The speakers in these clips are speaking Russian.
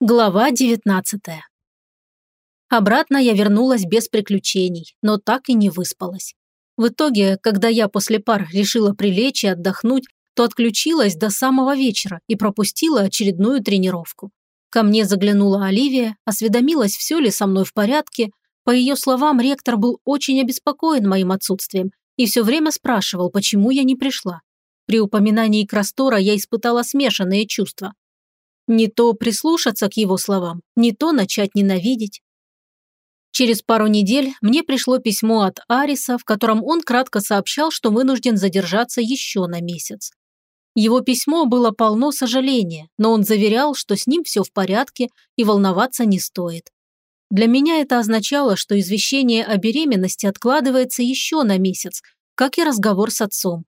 Глава 19 Обратно я вернулась без приключений, но так и не выспалась. В итоге, когда я после пар решила прилечь и отдохнуть, то отключилась до самого вечера и пропустила очередную тренировку. Ко мне заглянула Оливия, осведомилась, все ли со мной в порядке. По ее словам, ректор был очень обеспокоен моим отсутствием и все время спрашивал, почему я не пришла. При упоминании Крастора я испытала смешанные чувства. Не то прислушаться к его словам, не то начать ненавидеть. Через пару недель мне пришло письмо от Ариса, в котором он кратко сообщал, что вынужден задержаться еще на месяц. Его письмо было полно сожаления, но он заверял, что с ним все в порядке и волноваться не стоит. Для меня это означало, что извещение о беременности откладывается еще на месяц, как и разговор с отцом.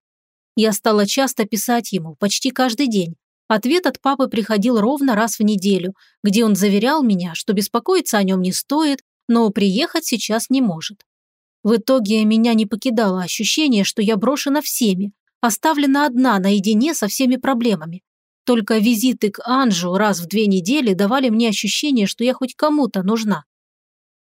Я стала часто писать ему, почти каждый день, Ответ от папы приходил ровно раз в неделю, где он заверял меня, что беспокоиться о нем не стоит, но приехать сейчас не может. В итоге меня не покидало ощущение, что я брошена всеми, оставлена одна наедине со всеми проблемами. Только визиты к Анжу раз в две недели давали мне ощущение, что я хоть кому-то нужна.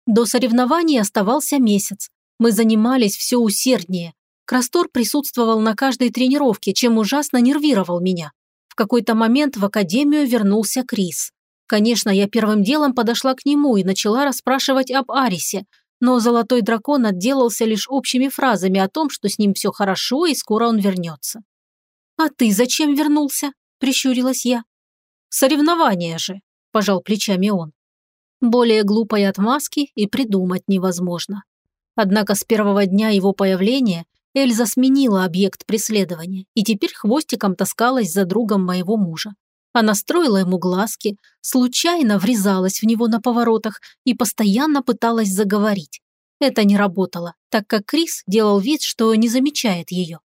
До соревнований оставался месяц. Мы занимались все усерднее. Крастор присутствовал на каждой тренировке, чем ужасно нервировал меня какой-то момент в академию вернулся Крис. Конечно, я первым делом подошла к нему и начала расспрашивать об Арисе, но золотой дракон отделался лишь общими фразами о том, что с ним все хорошо и скоро он вернется. «А ты зачем вернулся?» – прищурилась я. «Соревнования же», – пожал плечами он. Более глупой отмазки и придумать невозможно. Однако с первого дня его появления Эльза сменила объект преследования и теперь хвостиком таскалась за другом моего мужа. Она строила ему глазки, случайно врезалась в него на поворотах и постоянно пыталась заговорить. Это не работало, так как Крис делал вид, что не замечает ее.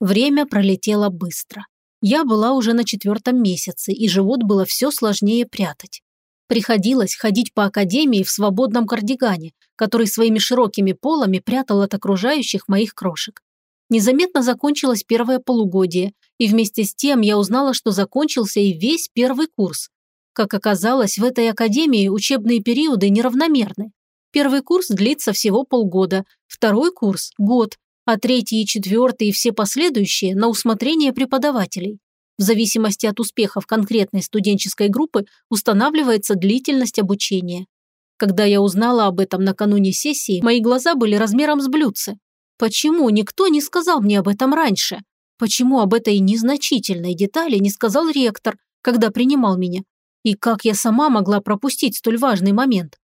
Время пролетело быстро. Я была уже на четвертом месяце, и живот было все сложнее прятать. Приходилось ходить по академии в свободном кардигане, который своими широкими полами прятал от окружающих моих крошек. Незаметно закончилось первое полугодие, и вместе с тем я узнала, что закончился и весь первый курс. Как оказалось, в этой академии учебные периоды неравномерны. Первый курс длится всего полгода, второй курс – год, а третий и четвертый и все последующие – на усмотрение преподавателей. В зависимости от успехов конкретной студенческой группы устанавливается длительность обучения. Когда я узнала об этом накануне сессии, мои глаза были размером с блюдце. Почему никто не сказал мне об этом раньше? Почему об этой незначительной детали не сказал ректор, когда принимал меня? И как я сама могла пропустить столь важный момент?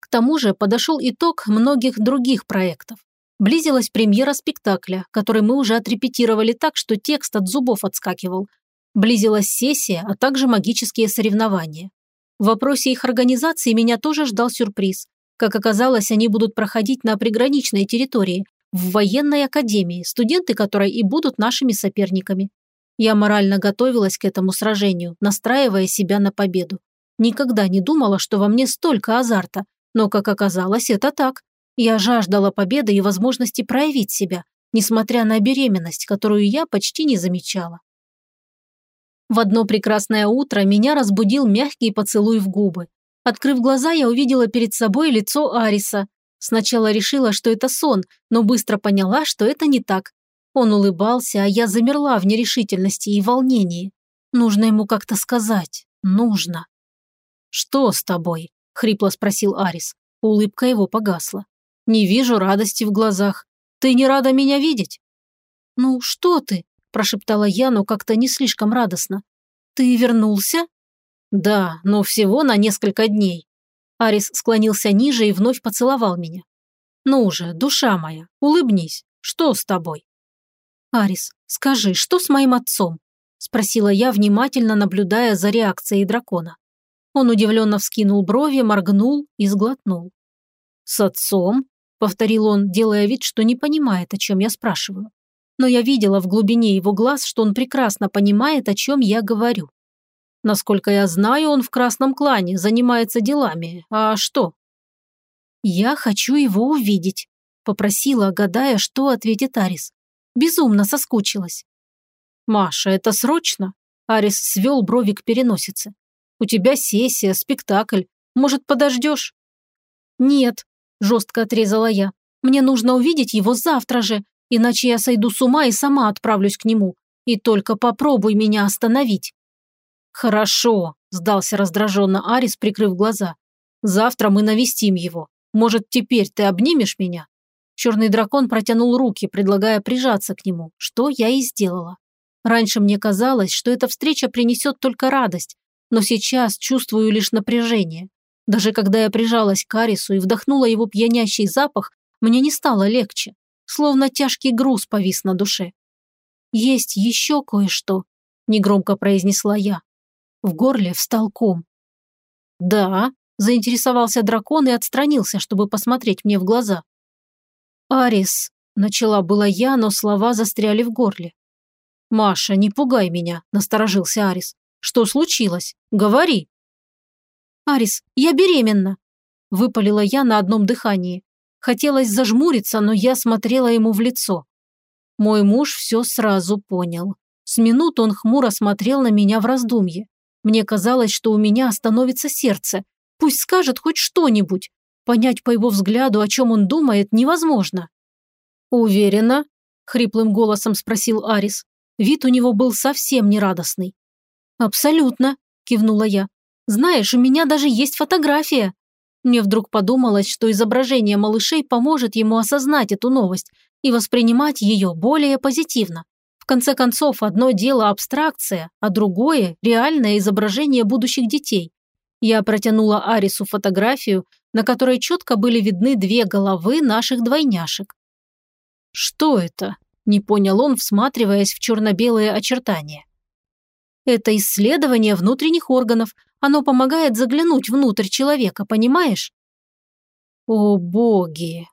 К тому же подошел итог многих других проектов. Близилась премьера спектакля, который мы уже отрепетировали так, что текст от зубов отскакивал. Близилась сессия, а также магические соревнования. В вопросе их организации меня тоже ждал сюрприз. Как оказалось, они будут проходить на приграничной территории, в военной академии, студенты которой и будут нашими соперниками. Я морально готовилась к этому сражению, настраивая себя на победу. Никогда не думала, что во мне столько азарта, но, как оказалось, это так. Я жаждала победы и возможности проявить себя, несмотря на беременность, которую я почти не замечала. В одно прекрасное утро меня разбудил мягкий поцелуй в губы. Открыв глаза, я увидела перед собой лицо Ариса. Сначала решила, что это сон, но быстро поняла, что это не так. Он улыбался, а я замерла в нерешительности и волнении. Нужно ему как-то сказать. Нужно. «Что с тобой?» – хрипло спросил Арис. Улыбка его погасла. «Не вижу радости в глазах. Ты не рада меня видеть?» «Ну, что ты?» – прошептала я, но как-то не слишком радостно. «Ты вернулся?» «Да, но всего на несколько дней». Арис склонился ниже и вновь поцеловал меня. «Ну же, душа моя, улыбнись. Что с тобой?» «Арис, скажи, что с моим отцом?» – спросила я, внимательно наблюдая за реакцией дракона. Он удивленно вскинул брови, моргнул и сглотнул. «С отцом?» – повторил он, делая вид, что не понимает, о чем я спрашиваю но я видела в глубине его глаз, что он прекрасно понимает, о чем я говорю. Насколько я знаю, он в красном клане, занимается делами. А что? Я хочу его увидеть, попросила, гадая, что ответит Арис. Безумно соскучилась. Маша, это срочно? Арис свел брови к переносице. У тебя сессия, спектакль. Может, подождешь?» «Нет», – жестко отрезала я. «Мне нужно увидеть его завтра же, иначе я сойду с ума и сама отправлюсь к нему. И только попробуй меня остановить». «Хорошо», – сдался раздраженно Арис, прикрыв глаза. «Завтра мы навестим его. Может, теперь ты обнимешь меня?» Черный дракон протянул руки, предлагая прижаться к нему, что я и сделала. Раньше мне казалось, что эта встреча принесет только радость, но сейчас чувствую лишь напряжение. Даже когда я прижалась к Арису и вдохнула его пьянящий запах, мне не стало легче, словно тяжкий груз повис на душе. «Есть еще кое-что», – негромко произнесла я. В горле встал ком. «Да», – заинтересовался дракон и отстранился, чтобы посмотреть мне в глаза. «Арис», – начала была я, но слова застряли в горле. «Маша, не пугай меня», – насторожился Арис. «Что случилось? Говори». «Арис, я беременна», – выпалила я на одном дыхании. Хотелось зажмуриться, но я смотрела ему в лицо. Мой муж все сразу понял. С минут он хмуро смотрел на меня в раздумье. Мне казалось, что у меня остановится сердце. Пусть скажет хоть что-нибудь. Понять по его взгляду, о чем он думает, невозможно. «Уверена?» – хриплым голосом спросил Арис. Вид у него был совсем нерадостный. «Абсолютно», – кивнула я. «Знаешь, у меня даже есть фотография». Мне вдруг подумалось, что изображение малышей поможет ему осознать эту новость и воспринимать ее более позитивно. В конце концов, одно дело абстракция, а другое – реальное изображение будущих детей. Я протянула Арису фотографию, на которой четко были видны две головы наших двойняшек. «Что это?» Не понял он, всматриваясь в черно-белые очертания. Это исследование внутренних органов. Оно помогает заглянуть внутрь человека, понимаешь? О боги!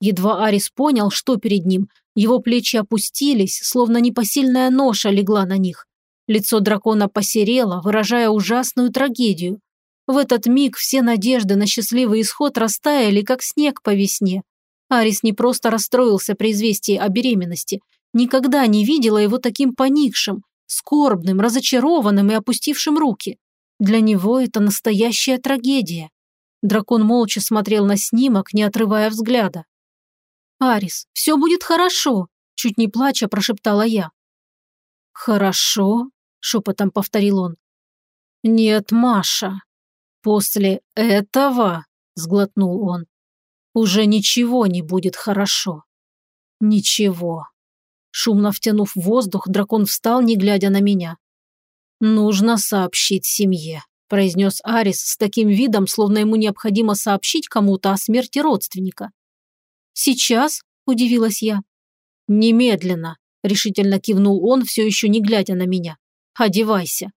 Едва Арис понял, что перед ним, его плечи опустились, словно непосильная ноша легла на них. Лицо дракона посерело, выражая ужасную трагедию. В этот миг все надежды на счастливый исход растаяли, как снег по весне. Арис не просто расстроился при известии о беременности. Никогда не видела его таким поникшим, скорбным, разочарованным и опустившим руки. Для него это настоящая трагедия. Дракон молча смотрел на снимок, не отрывая взгляда. «Арис, все будет хорошо», – чуть не плача прошептала я. «Хорошо», – шепотом повторил он. «Нет, Маша. После этого», – сглотнул он, уже ничего не будет хорошо. Ничего. Шумно втянув воздух, дракон встал, не глядя на меня. «Нужно сообщить семье», – произнес Арис с таким видом, словно ему необходимо сообщить кому-то о смерти родственника. «Сейчас?» – удивилась я. «Немедленно», – решительно кивнул он, все еще не глядя на меня. «Одевайся».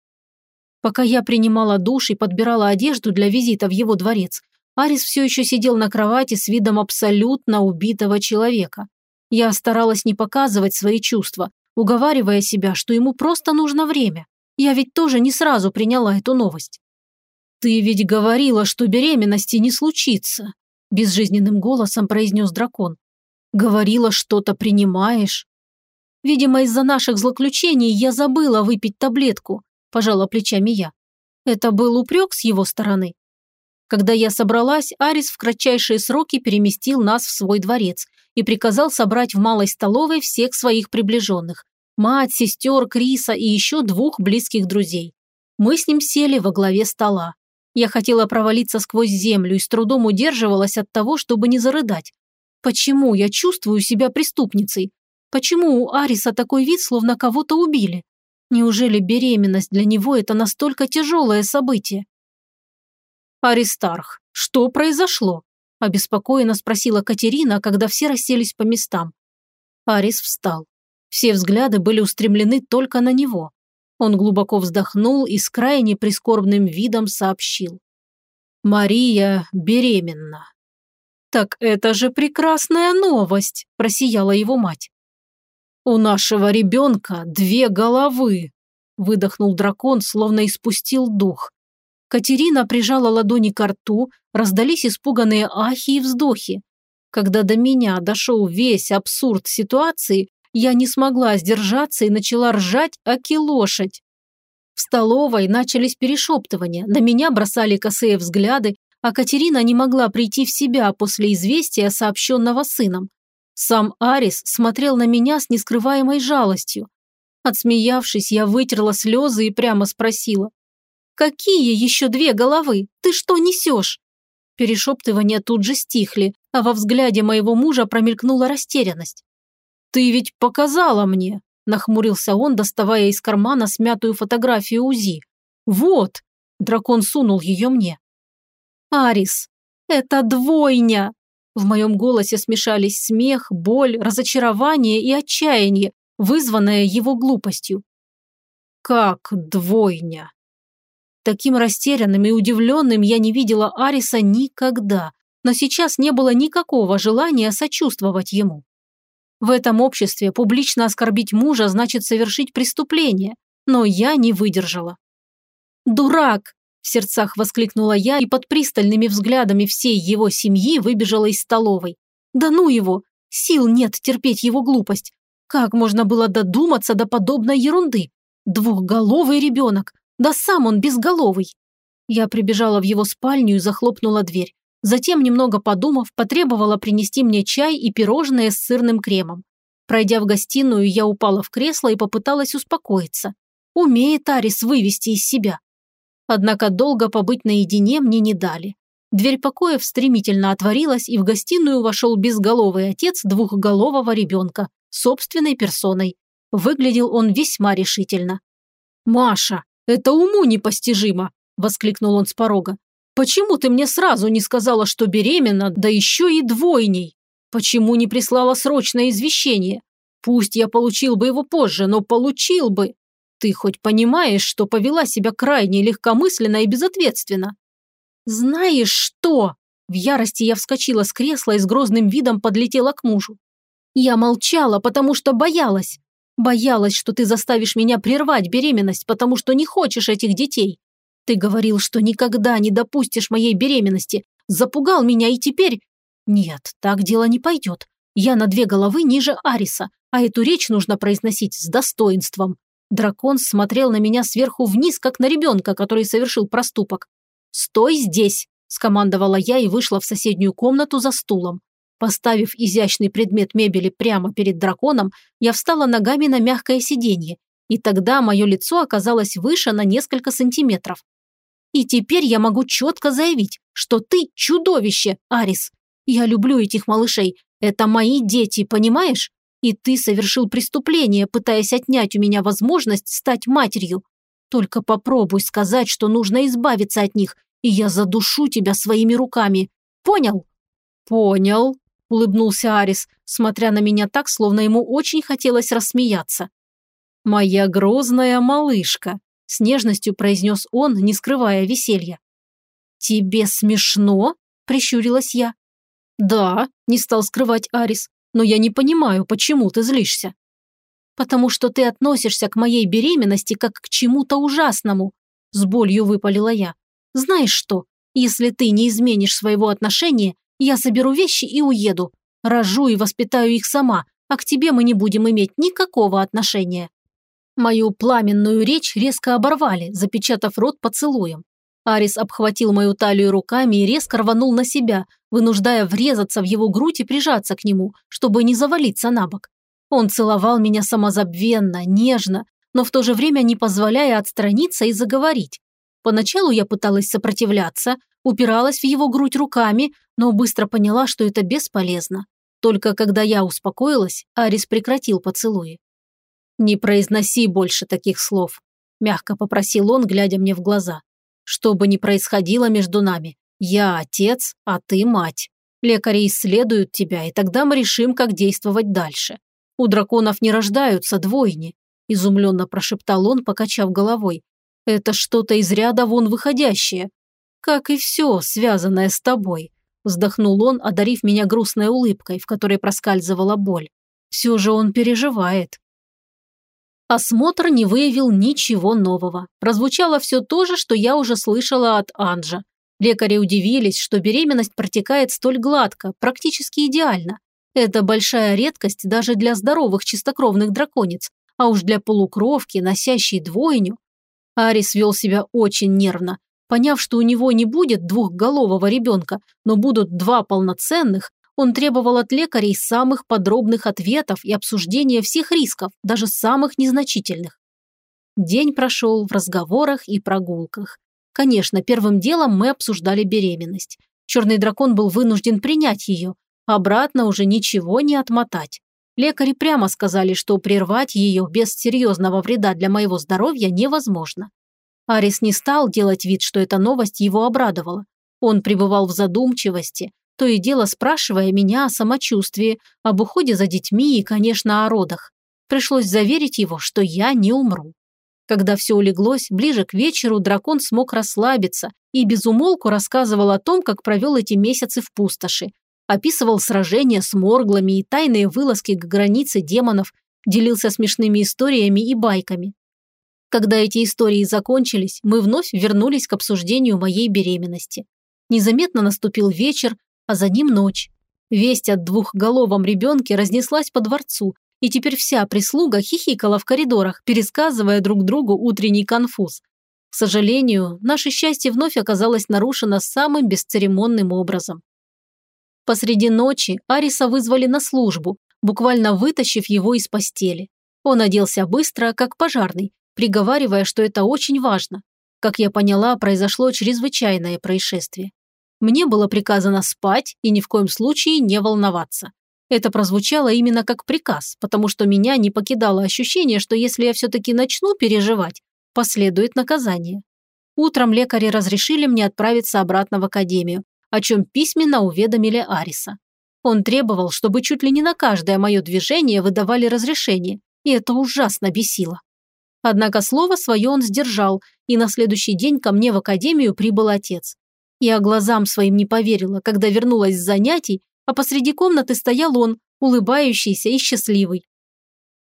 Пока я принимала душ и подбирала одежду для визита в его дворец, Арис все еще сидел на кровати с видом абсолютно убитого человека. Я старалась не показывать свои чувства, уговаривая себя, что ему просто нужно время. Я ведь тоже не сразу приняла эту новость. «Ты ведь говорила, что беременности не случится», – безжизненным голосом произнес дракон. «Говорила, что-то принимаешь». «Видимо, из-за наших злоключений я забыла выпить таблетку», – пожала плечами я. Это был упрек с его стороны. Когда я собралась, Арис в кратчайшие сроки переместил нас в свой дворец и приказал собрать в малой столовой всех своих приближенных – мать, сестер, Криса и еще двух близких друзей. Мы с ним сели во главе стола. Я хотела провалиться сквозь землю и с трудом удерживалась от того, чтобы не зарыдать. Почему я чувствую себя преступницей? Почему у Ариса такой вид, словно кого-то убили? Неужели беременность для него – это настолько тяжелое событие? «Аристарх, что произошло?» – обеспокоенно спросила Катерина, когда все расселись по местам. Арис встал. Все взгляды были устремлены только на него. Он глубоко вздохнул и с крайне прискорбным видом сообщил. «Мария беременна». «Так это же прекрасная новость!» – просияла его мать. «У нашего ребенка две головы!» – выдохнул дракон, словно испустил дух. Катерина прижала ладони к рту, раздались испуганные ахи и вздохи. Когда до меня дошел весь абсурд ситуации, я не смогла сдержаться и начала ржать, аки лошадь. В столовой начались перешептывания, на меня бросали косые взгляды, а Катерина не могла прийти в себя после известия, сообщенного сыном. Сам Арис смотрел на меня с нескрываемой жалостью. Отсмеявшись, я вытерла слезы и прямо спросила. «Какие еще две головы? Ты что несешь?» Перешептывания тут же стихли, а во взгляде моего мужа промелькнула растерянность. «Ты ведь показала мне!» – нахмурился он, доставая из кармана смятую фотографию УЗИ. «Вот!» – дракон сунул ее мне. «Арис, это двойня!» В моем голосе смешались смех, боль, разочарование и отчаяние, вызванное его глупостью. «Как двойня?» Таким растерянным и удивленным я не видела Ариса никогда, но сейчас не было никакого желания сочувствовать ему. В этом обществе публично оскорбить мужа значит совершить преступление, но я не выдержала. «Дурак!» – в сердцах воскликнула я и под пристальными взглядами всей его семьи выбежала из столовой. «Да ну его! Сил нет терпеть его глупость! Как можно было додуматься до подобной ерунды? Двухголовый ребенок! Да сам он безголовый!» Я прибежала в его спальню и захлопнула дверь. Затем, немного подумав, потребовала принести мне чай и пирожное с сырным кремом. Пройдя в гостиную, я упала в кресло и попыталась успокоиться. Умеет Арис вывести из себя. Однако долго побыть наедине мне не дали. Дверь покоев стремительно отворилась, и в гостиную вошел безголовый отец двухголового ребенка, собственной персоной. Выглядел он весьма решительно. «Маша, это уму непостижимо!» – воскликнул он с порога. Почему ты мне сразу не сказала, что беременна, да еще и двойней? Почему не прислала срочное извещение? Пусть я получил бы его позже, но получил бы. Ты хоть понимаешь, что повела себя крайне легкомысленно и безответственно? Знаешь что? В ярости я вскочила с кресла и с грозным видом подлетела к мужу. Я молчала, потому что боялась. Боялась, что ты заставишь меня прервать беременность, потому что не хочешь этих детей. Ты говорил, что никогда не допустишь моей беременности. Запугал меня и теперь... Нет, так дело не пойдет. Я на две головы ниже Ариса, а эту речь нужно произносить с достоинством. Дракон смотрел на меня сверху вниз, как на ребенка, который совершил проступок. «Стой здесь!» – скомандовала я и вышла в соседнюю комнату за стулом. Поставив изящный предмет мебели прямо перед драконом, я встала ногами на мягкое сиденье, и тогда мое лицо оказалось выше на несколько сантиметров. И теперь я могу четко заявить, что ты чудовище, Арис. Я люблю этих малышей. Это мои дети, понимаешь? И ты совершил преступление, пытаясь отнять у меня возможность стать матерью. Только попробуй сказать, что нужно избавиться от них, и я задушу тебя своими руками. Понял? Понял, улыбнулся Арис, смотря на меня так, словно ему очень хотелось рассмеяться. Моя грозная малышка, с нежностью произнес он, не скрывая веселья. «Тебе смешно?» – прищурилась я. «Да», – не стал скрывать Арис, «но я не понимаю, почему ты злишься». «Потому что ты относишься к моей беременности как к чему-то ужасному», – с болью выпалила я. «Знаешь что, если ты не изменишь своего отношения, я соберу вещи и уеду. Рожу и воспитаю их сама, а к тебе мы не будем иметь никакого отношения». Мою пламенную речь резко оборвали, запечатав рот поцелуем. Арис обхватил мою талию руками и резко рванул на себя, вынуждая врезаться в его грудь и прижаться к нему, чтобы не завалиться на бок. Он целовал меня самозабвенно, нежно, но в то же время не позволяя отстраниться и заговорить. Поначалу я пыталась сопротивляться, упиралась в его грудь руками, но быстро поняла, что это бесполезно. Только когда я успокоилась, Арис прекратил поцелуи. «Не произноси больше таких слов», – мягко попросил он, глядя мне в глаза. «Что бы ни происходило между нами, я отец, а ты мать. Лекари исследуют тебя, и тогда мы решим, как действовать дальше. У драконов не рождаются двойни», – изумленно прошептал он, покачав головой. «Это что-то из ряда вон выходящее. Как и все, связанное с тобой», – вздохнул он, одарив меня грустной улыбкой, в которой проскальзывала боль. «Все же он переживает». Осмотр не выявил ничего нового. Прозвучало все то же, что я уже слышала от Анжа. Лекари удивились, что беременность протекает столь гладко, практически идеально. Это большая редкость даже для здоровых чистокровных драконец, а уж для полукровки, носящей двойню. Арис вел себя очень нервно. Поняв, что у него не будет двухголового ребенка, но будут два полноценных, он требовал от лекарей самых подробных ответов и обсуждения всех рисков, даже самых незначительных. День прошел в разговорах и прогулках. Конечно, первым делом мы обсуждали беременность. Черный дракон был вынужден принять ее. Обратно уже ничего не отмотать. Лекари прямо сказали, что прервать ее без серьезного вреда для моего здоровья невозможно. Арис не стал делать вид, что эта новость его обрадовала. Он пребывал в задумчивости, то и дело спрашивая меня о самочувствии, об уходе за детьми и, конечно, о родах. Пришлось заверить его, что я не умру. Когда все улеглось, ближе к вечеру дракон смог расслабиться и безумолку рассказывал о том, как провел эти месяцы в пустоши. Описывал сражения с морглами и тайные вылазки к границе демонов, делился смешными историями и байками. Когда эти истории закончились, мы вновь вернулись к обсуждению моей беременности. Незаметно наступил вечер, а за ним ночь. Весть о двухголовом ребенке разнеслась по дворцу, и теперь вся прислуга хихикала в коридорах, пересказывая друг другу утренний конфуз. К сожалению, наше счастье вновь оказалось нарушено самым бесцеремонным образом. Посреди ночи Ариса вызвали на службу, буквально вытащив его из постели. Он оделся быстро, как пожарный, приговаривая, что это очень важно. Как я поняла, произошло чрезвычайное происшествие. Мне было приказано спать и ни в коем случае не волноваться. Это прозвучало именно как приказ, потому что меня не покидало ощущение, что если я все-таки начну переживать, последует наказание. Утром лекари разрешили мне отправиться обратно в академию, о чем письменно уведомили Ариса. Он требовал, чтобы чуть ли не на каждое мое движение выдавали разрешение, и это ужасно бесило. Однако слово свое он сдержал, и на следующий день ко мне в академию прибыл отец. Я глазам своим не поверила, когда вернулась с занятий, а посреди комнаты стоял он, улыбающийся и счастливый.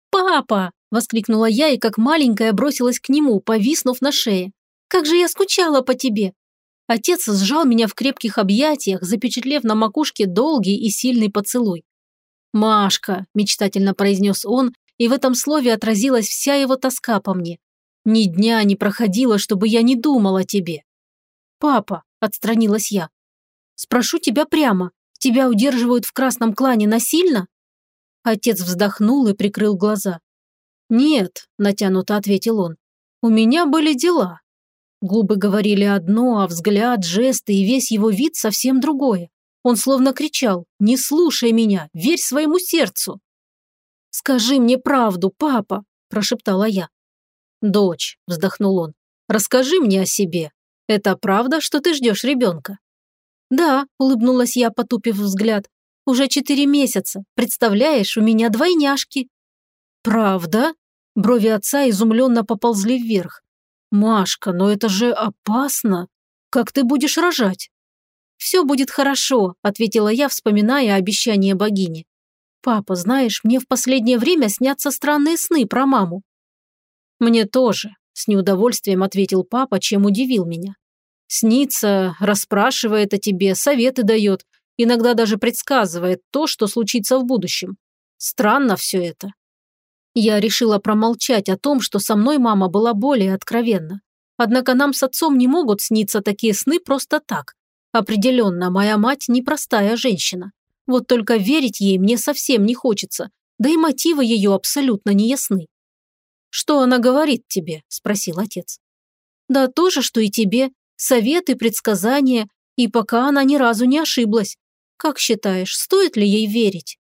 «Папа!» – воскликнула я и как маленькая бросилась к нему, повиснув на шее. «Как же я скучала по тебе!» Отец сжал меня в крепких объятиях, запечатлев на макушке долгий и сильный поцелуй. «Машка», – мечтательно произнес он, и в этом слове отразилась вся его тоска по мне. «Ни дня не проходило, чтобы я не думал о тебе». «Папа», – отстранилась я. «Спрошу тебя прямо. Тебя удерживают в красном клане насильно?» Отец вздохнул и прикрыл глаза. «Нет», – натянуто ответил он. «У меня были дела». Губы говорили одно, а взгляд, жесты и весь его вид совсем другое. Он словно кричал «Не слушай меня, верь своему сердцу». «Скажи мне правду, папа», – прошептала я. «Дочь», – вздохнул он, – «расскажи мне о себе. Это правда, что ты ждешь ребенка?» «Да», – улыбнулась я, потупив взгляд. «Уже четыре месяца. Представляешь, у меня двойняшки». «Правда?» Брови отца изумленно поползли вверх. «Машка, но это же опасно. Как ты будешь рожать?» «Все будет хорошо», – ответила я, вспоминая обещание богини. «Папа, знаешь, мне в последнее время снятся странные сны про маму». «Мне тоже», – с неудовольствием ответил папа, чем удивил меня. Снится, расспрашивает о тебе, советы дает, иногда даже предсказывает то, что случится в будущем. Странно все это. Я решила промолчать о том, что со мной мама была более откровенна. Однако нам с отцом не могут сниться такие сны просто так. Определенно, моя мать непростая женщина. Вот только верить ей мне совсем не хочется, да и мотивы ее абсолютно не ясны. «Что она говорит тебе?» – спросил отец. «Да то же, что и тебе советы, предсказания, и пока она ни разу не ошиблась. Как считаешь, стоит ли ей верить?»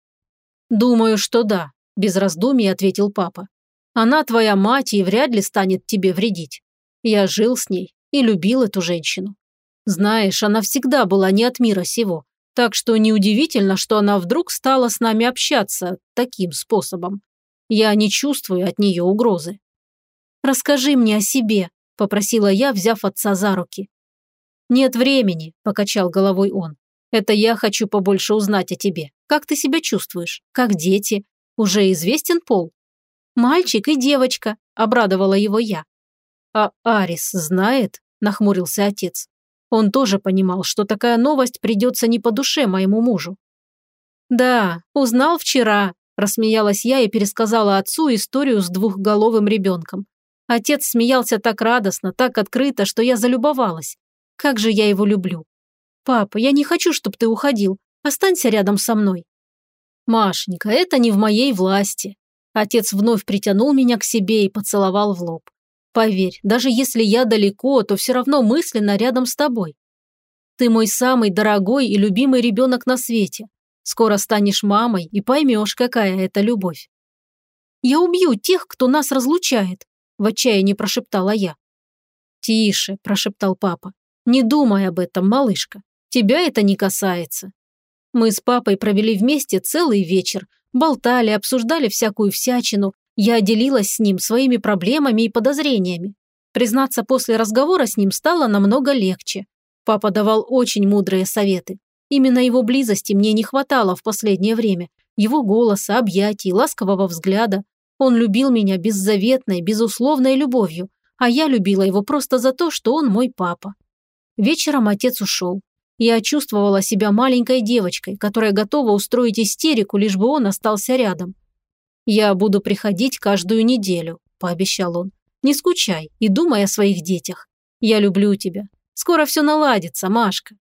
«Думаю, что да», – без раздумий ответил папа. «Она твоя мать и вряд ли станет тебе вредить. Я жил с ней и любил эту женщину. Знаешь, она всегда была не от мира сего, так что неудивительно, что она вдруг стала с нами общаться таким способом. Я не чувствую от нее угрозы. Расскажи мне о себе, попросила я, взяв отца за руки. «Нет времени», – покачал головой он. «Это я хочу побольше узнать о тебе. Как ты себя чувствуешь? Как дети? Уже известен пол?» «Мальчик и девочка», – обрадовала его я. «А Арис знает?» – нахмурился отец. Он тоже понимал, что такая новость придется не по душе моему мужу. «Да, узнал вчера», – рассмеялась я и пересказала отцу историю с двухголовым ребенком. Отец смеялся так радостно, так открыто, что я залюбовалась. Как же я его люблю. Папа, я не хочу, чтобы ты уходил. Останься рядом со мной. Машенька, это не в моей власти. Отец вновь притянул меня к себе и поцеловал в лоб. Поверь, даже если я далеко, то все равно мысленно рядом с тобой. Ты мой самый дорогой и любимый ребенок на свете. Скоро станешь мамой и поймешь, какая это любовь. Я убью тех, кто нас разлучает, в отчаянии прошептала я. «Тише», – прошептал папа. «Не думай об этом, малышка. Тебя это не касается». Мы с папой провели вместе целый вечер, болтали, обсуждали всякую всячину. Я делилась с ним своими проблемами и подозрениями. Признаться, после разговора с ним стало намного легче. Папа давал очень мудрые советы. Именно его близости мне не хватало в последнее время. Его голоса, объятий, ласкового взгляда. Он любил меня беззаветной, безусловной любовью, а я любила его просто за то, что он мой папа. Вечером отец ушел. Я чувствовала себя маленькой девочкой, которая готова устроить истерику, лишь бы он остался рядом. «Я буду приходить каждую неделю», – пообещал он. «Не скучай и думай о своих детях. Я люблю тебя. Скоро все наладится, Машка».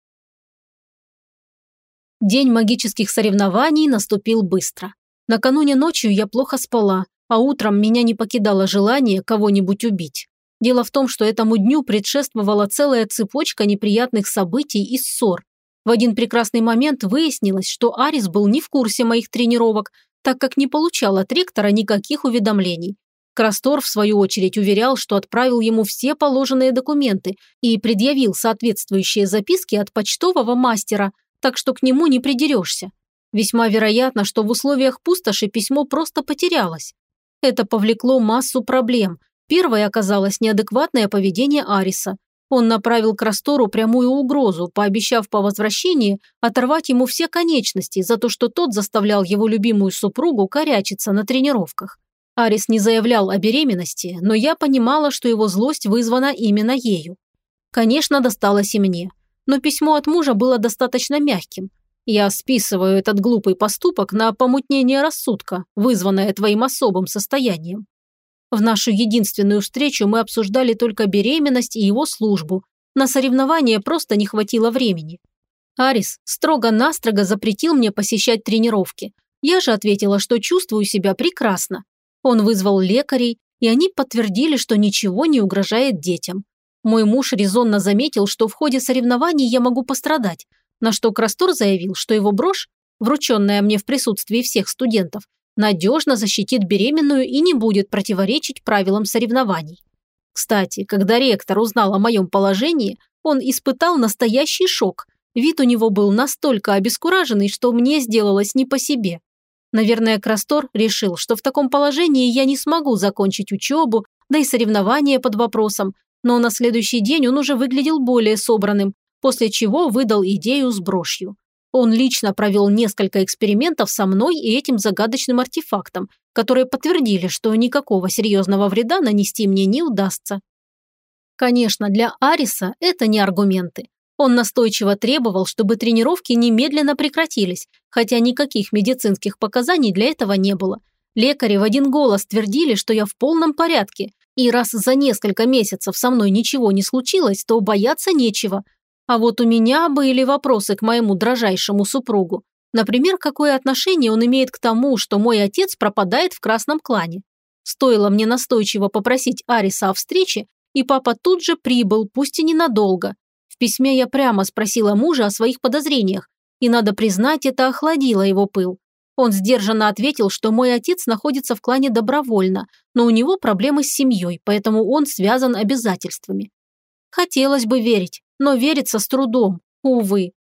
День магических соревнований наступил быстро. Накануне ночью я плохо спала, а утром меня не покидало желание кого-нибудь убить. Дело в том, что этому дню предшествовала целая цепочка неприятных событий и ссор. В один прекрасный момент выяснилось, что Арис был не в курсе моих тренировок, так как не получал от ректора никаких уведомлений. Крастор, в свою очередь, уверял, что отправил ему все положенные документы и предъявил соответствующие записки от почтового мастера, так что к нему не придерешься. Весьма вероятно, что в условиях пустоши письмо просто потерялось. Это повлекло массу проблем. Первой оказалось неадекватное поведение Ариса. Он направил к Растору прямую угрозу, пообещав по возвращении оторвать ему все конечности за то, что тот заставлял его любимую супругу корячиться на тренировках. Арис не заявлял о беременности, но я понимала, что его злость вызвана именно ею. Конечно, досталось и мне. Но письмо от мужа было достаточно мягким. Я списываю этот глупый поступок на помутнение рассудка, вызванное твоим особым состоянием. В нашу единственную встречу мы обсуждали только беременность и его службу. На соревнования просто не хватило времени. Арис строго-настрого запретил мне посещать тренировки. Я же ответила, что чувствую себя прекрасно. Он вызвал лекарей, и они подтвердили, что ничего не угрожает детям. Мой муж резонно заметил, что в ходе соревнований я могу пострадать, на что Крастор заявил, что его брошь, врученная мне в присутствии всех студентов, надежно защитит беременную и не будет противоречить правилам соревнований. Кстати, когда ректор узнал о моем положении, он испытал настоящий шок. Вид у него был настолько обескураженный, что мне сделалось не по себе. Наверное, Крастор решил, что в таком положении я не смогу закончить учебу, да и соревнования под вопросом, но на следующий день он уже выглядел более собранным, после чего выдал идею с брошью. Он лично провел несколько экспериментов со мной и этим загадочным артефактом, которые подтвердили, что никакого серьезного вреда нанести мне не удастся. Конечно, для Ариса это не аргументы. Он настойчиво требовал, чтобы тренировки немедленно прекратились, хотя никаких медицинских показаний для этого не было. Лекари в один голос твердили, что я в полном порядке, и раз за несколько месяцев со мной ничего не случилось, то бояться нечего – а вот у меня были вопросы к моему дрожайшему супругу. Например, какое отношение он имеет к тому, что мой отец пропадает в красном клане. Стоило мне настойчиво попросить Ариса о встрече, и папа тут же прибыл, пусть и ненадолго. В письме я прямо спросила мужа о своих подозрениях, и, надо признать, это охладило его пыл. Он сдержанно ответил, что мой отец находится в клане добровольно, но у него проблемы с семьей, поэтому он связан обязательствами. Хотелось бы верить, но верится с трудом, увы.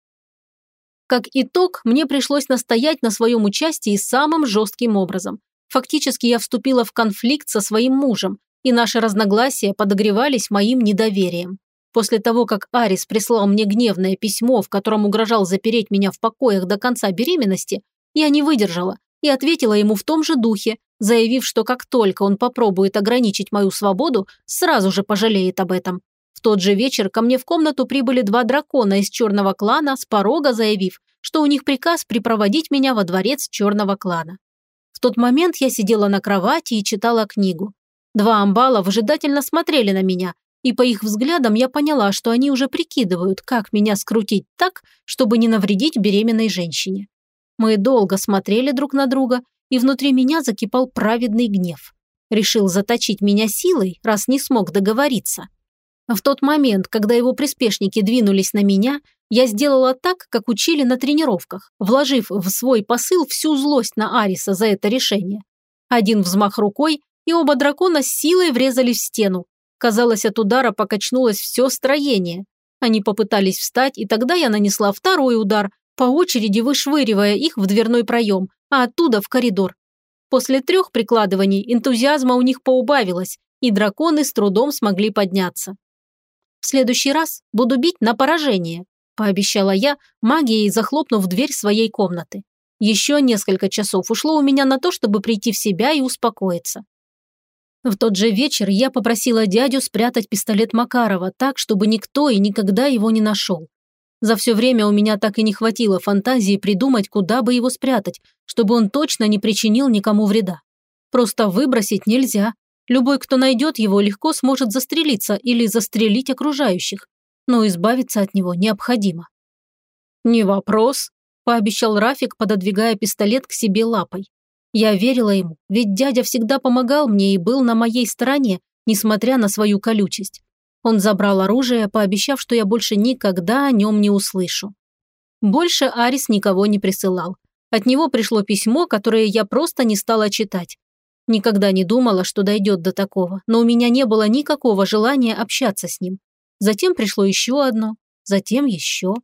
Как итог, мне пришлось настоять на своем участии самым жестким образом. Фактически я вступила в конфликт со своим мужем, и наши разногласия подогревались моим недоверием. После того, как Арис прислал мне гневное письмо, в котором угрожал запереть меня в покоях до конца беременности, я не выдержала и ответила ему в том же духе, заявив, что как только он попробует ограничить мою свободу, сразу же пожалеет об этом. В тот же вечер ко мне в комнату прибыли два дракона из черного клана, с порога заявив, что у них приказ припроводить меня во дворец черного клана. В тот момент я сидела на кровати и читала книгу. Два амбала выжидательно смотрели на меня, и по их взглядам я поняла, что они уже прикидывают, как меня скрутить так, чтобы не навредить беременной женщине. Мы долго смотрели друг на друга, и внутри меня закипал праведный гнев. Решил заточить меня силой, раз не смог договориться. В тот момент, когда его приспешники двинулись на меня, я сделала так, как учили на тренировках, вложив в свой посыл всю злость на Ариса за это решение. Один взмах рукой, и оба дракона с силой врезались в стену. Казалось, от удара покачнулось все строение. Они попытались встать, и тогда я нанесла второй удар, по очереди вышвыривая их в дверной проем, а оттуда в коридор. После трех прикладываний энтузиазма у них поубавилось, и драконы с трудом смогли подняться. В следующий раз буду бить на поражение, пообещала я, магией захлопнув дверь своей комнаты. Еще несколько часов ушло у меня на то, чтобы прийти в себя и успокоиться. В тот же вечер я попросила дядю спрятать пистолет Макарова так, чтобы никто и никогда его не нашел. За все время у меня так и не хватило фантазии придумать, куда бы его спрятать, чтобы он точно не причинил никому вреда. Просто выбросить нельзя. Любой, кто найдет его, легко сможет застрелиться или застрелить окружающих. Но избавиться от него необходимо. «Не вопрос», – пообещал Рафик, пододвигая пистолет к себе лапой. Я верила ему, ведь дядя всегда помогал мне и был на моей стороне, несмотря на свою колючесть. Он забрал оружие, пообещав, что я больше никогда о нем не услышу. Больше Арис никого не присылал. От него пришло письмо, которое я просто не стала читать. Никогда не думала, что дойдет до такого, но у меня не было никакого желания общаться с ним. Затем пришло еще одно, затем еще.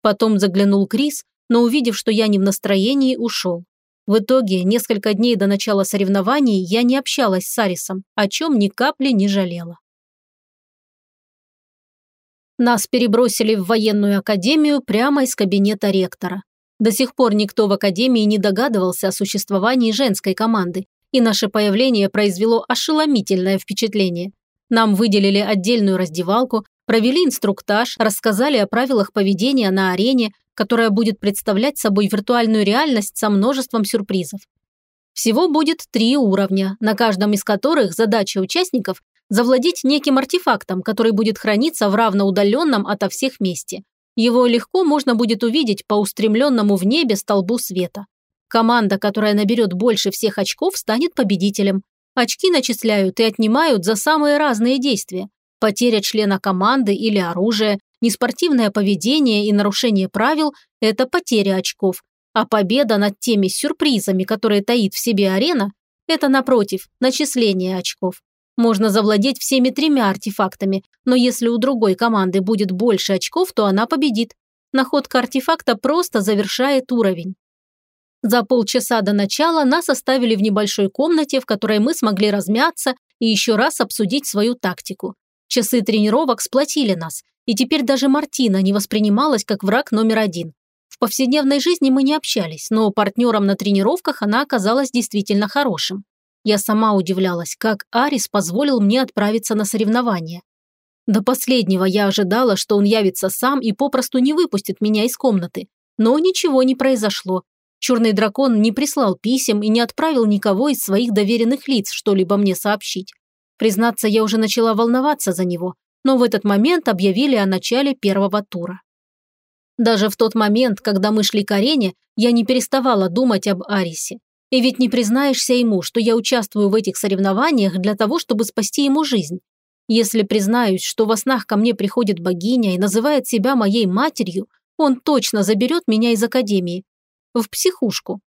Потом заглянул Крис, но увидев, что я не в настроении, ушел. В итоге, несколько дней до начала соревнований я не общалась с Арисом, о чем ни капли не жалела. Нас перебросили в военную академию прямо из кабинета ректора. До сих пор никто в академии не догадывался о существовании женской команды, и наше появление произвело ошеломительное впечатление. Нам выделили отдельную раздевалку, провели инструктаж, рассказали о правилах поведения на арене, которая будет представлять собой виртуальную реальность со множеством сюрпризов. Всего будет три уровня, на каждом из которых задача участников завладеть неким артефактом, который будет храниться в равноудаленном ото всех месте. Его легко можно будет увидеть по устремленному в небе столбу света. Команда, которая наберет больше всех очков, станет победителем. Очки начисляют и отнимают за самые разные действия. Потеря члена команды или оружия, неспортивное поведение и нарушение правил – это потеря очков. А победа над теми сюрпризами, которые таит в себе арена – это, напротив, начисление очков. Можно завладеть всеми тремя артефактами, но если у другой команды будет больше очков, то она победит. Находка артефакта просто завершает уровень. За полчаса до начала нас оставили в небольшой комнате, в которой мы смогли размяться и еще раз обсудить свою тактику. Часы тренировок сплотили нас, и теперь даже Мартина не воспринималась как враг номер один. В повседневной жизни мы не общались, но партнером на тренировках она оказалась действительно хорошим. Я сама удивлялась, как Арис позволил мне отправиться на соревнования. До последнего я ожидала, что он явится сам и попросту не выпустит меня из комнаты. Но ничего не произошло. Черный дракон не прислал писем и не отправил никого из своих доверенных лиц что-либо мне сообщить. Признаться, я уже начала волноваться за него, но в этот момент объявили о начале первого тура. Даже в тот момент, когда мы шли к арене, я не переставала думать об Арисе. И ведь не признаешься ему, что я участвую в этих соревнованиях для того, чтобы спасти ему жизнь. Если признаюсь, что во снах ко мне приходит богиня и называет себя моей матерью, он точно заберет меня из академии. В психушку.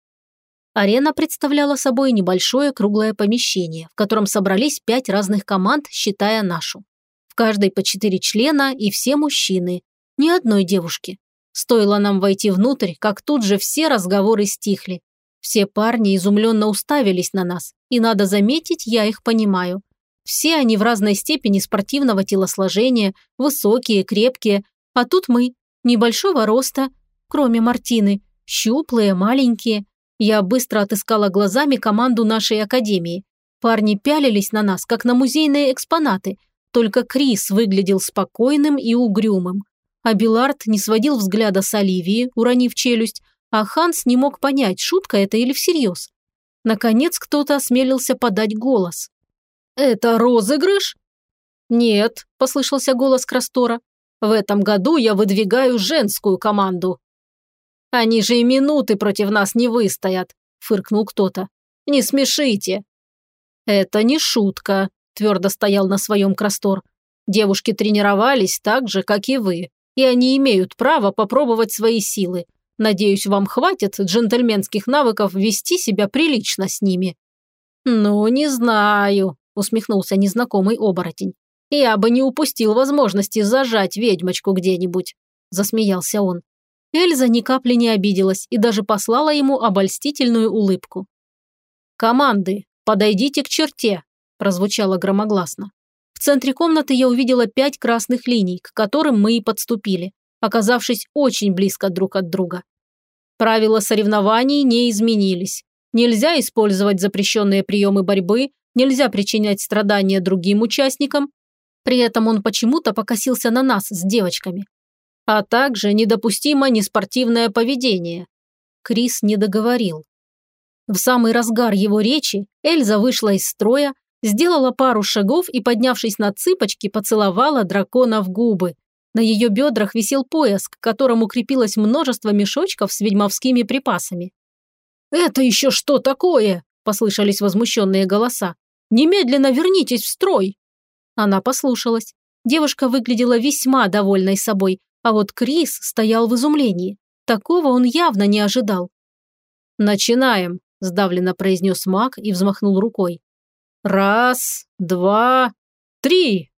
Арена представляла собой небольшое круглое помещение, в котором собрались пять разных команд, считая нашу. В каждой по четыре члена и все мужчины. Ни одной девушки. Стоило нам войти внутрь, как тут же все разговоры стихли. Все парни изумленно уставились на нас, и надо заметить, я их понимаю. Все они в разной степени спортивного телосложения, высокие, крепкие, а тут мы, небольшого роста, кроме Мартины, щуплые, маленькие. Я быстро отыскала глазами команду нашей академии. Парни пялились на нас, как на музейные экспонаты, только Крис выглядел спокойным и угрюмым. А Билард не сводил взгляда с Оливии, уронив челюсть, а Ханс не мог понять, шутка это или всерьез. Наконец кто-то осмелился подать голос. Это розыгрыш? Нет, послышался голос Крастора. В этом году я выдвигаю женскую команду. Они же и минуты против нас не выстоят, фыркнул кто-то. Не смешите. Это не шутка, твердо стоял на своем Крастор. Девушки тренировались так же, как и вы, и они имеют право попробовать свои силы. Надеюсь, вам хватит джентльменских навыков вести себя прилично с ними». «Ну, не знаю», – усмехнулся незнакомый оборотень. «Я бы не упустил возможности зажать ведьмочку где-нибудь», – засмеялся он. Эльза ни капли не обиделась и даже послала ему обольстительную улыбку. «Команды, подойдите к черте», – прозвучало громогласно. В центре комнаты я увидела пять красных линий, к которым мы и подступили, оказавшись очень близко друг от друга. Правила соревнований не изменились. Нельзя использовать запрещенные приемы борьбы, нельзя причинять страдания другим участникам. При этом он почему-то покосился на нас с девочками. А также недопустимо неспортивное поведение. Крис не договорил. В самый разгар его речи Эльза вышла из строя, сделала пару шагов и, поднявшись на цыпочки, поцеловала дракона в губы. На ее бедрах висел пояс, к которому крепилось множество мешочков с ведьмовскими припасами. «Это еще что такое?» – послышались возмущенные голоса. «Немедленно вернитесь в строй!» Она послушалась. Девушка выглядела весьма довольной собой, а вот Крис стоял в изумлении. Такого он явно не ожидал. «Начинаем», – сдавленно произнес маг и взмахнул рукой. Раз, два, три!»